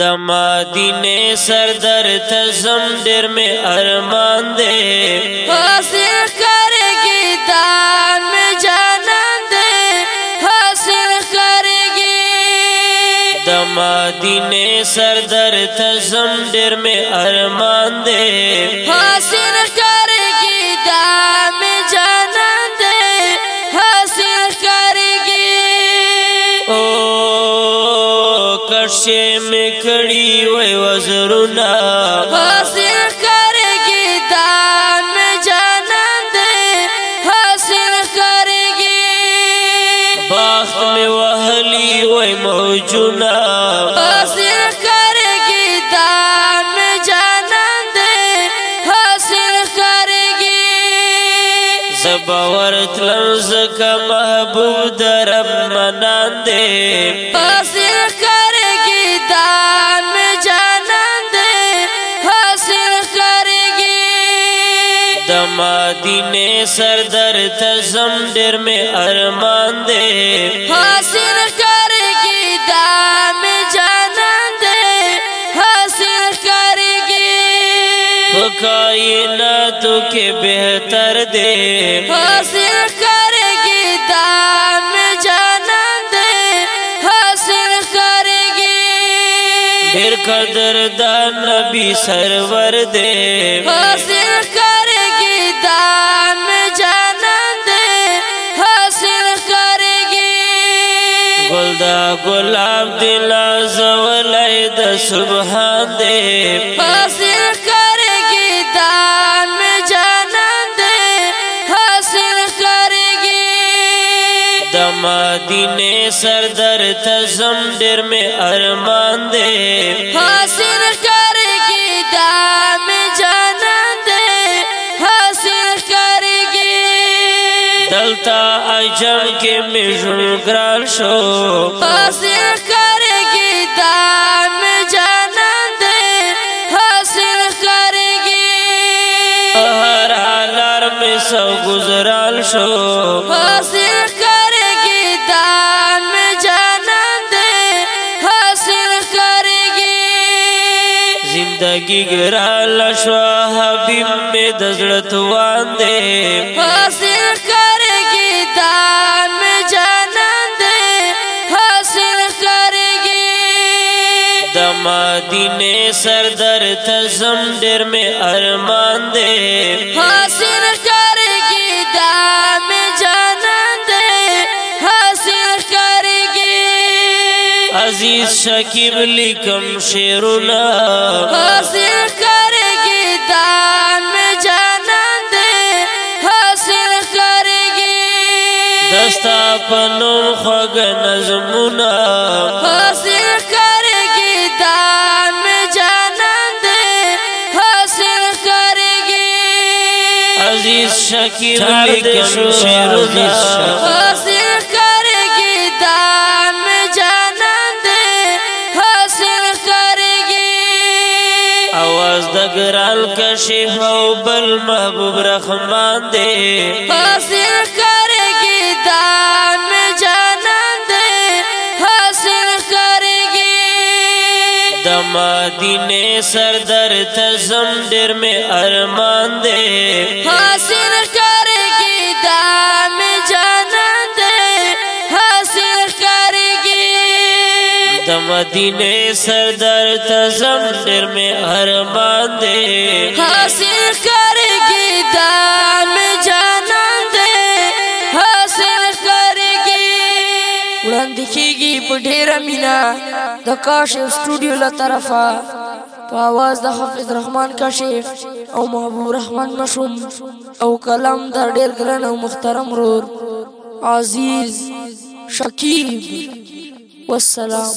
د مدینه سر در تزم ډیر می ارمان دے حاصل کرګی دان می جانان دے حاصل کرګی د مدینه سر در تزم ډیر می ارمان دے حاصل کرګی شي مکړی وای وزرنا حاصل کرګی تا می جانان دې حاصل کرګی بخت می وهلی وای موجنا حاصل کرګی تا می جانان دې حاصل کرګی زبورت لرز کا محبوب درم منان دې سر در تزم ڈر میں ارمان دے حاصل کر گی دام جانان دے حاصل کر گی کائناتو کے بہتر دے حاصل کر گی دام جانان دے حاصل کر گی بھر قدر دا نبی سرور دے حاصل خپل دا ګلاب دی لازولای د سبحان دی حاصل کرګی دان می جانان دی حاصل کرګی د مدینه سردر تزم ډیر می ارمان دی حاصل کرګی جان دے حاصل گی ہر حالار میں سو شو ہنسی کر گیدان جانان دے حاصل سوری گی زندگی حبیب میں دزڑت وان دے حاصل مدینه سر در تزم ډیر می ارمان دې حاصل کرګي دا می جانان دې حاصل کرګي عزیز شکیب لیکم شیرنا حاصل کرګي دا می جانان دې حاصل کرګي دستا پنو خوګ نظمونه شکی لیکن شعر دا حاصل کرگی دام جانان دے حاصل کرگی آواز دا گرال کشی ہو بل محبوب رحمان دے حاصل سردر تزم ارمان حاصل سر کی دا میں ہر مندے حاصل سرکاری کی د جا سردر تزم در در ارمان میں حاصل مندے ډیره مینا د کاشف سټوډیو له طرفه په आवाज د حافظ رحمان کاشف او محبوب رحمان مشوم او کلام د ډیر ګران او محترم رور عزیز شکیب والسلام